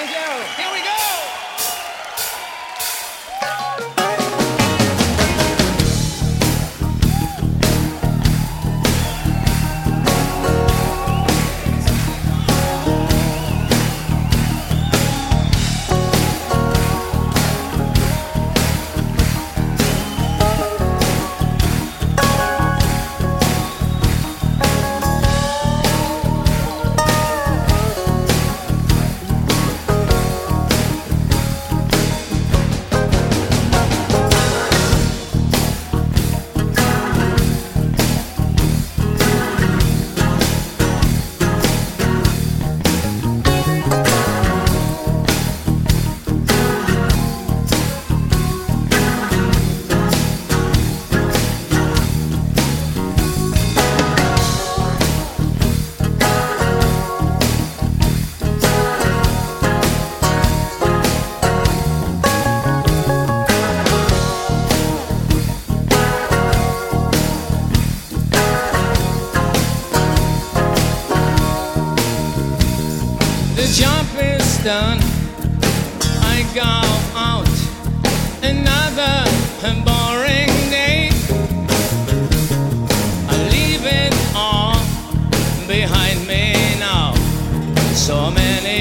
Thank you. Here we go.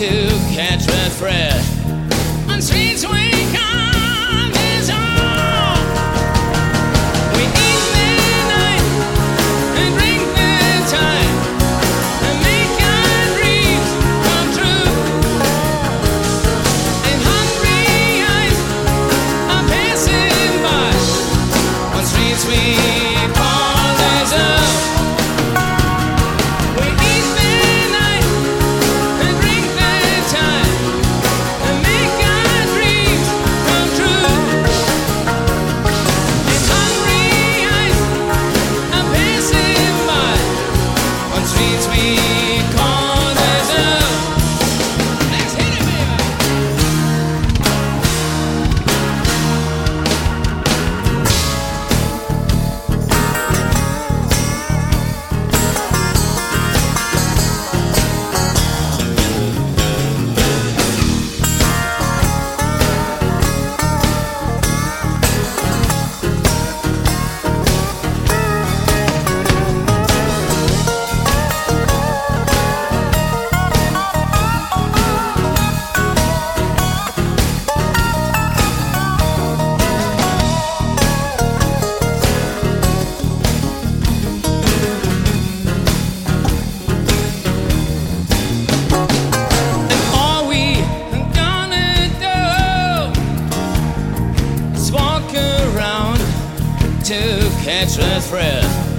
to catch the thread. On streets we come. around to catch a thread.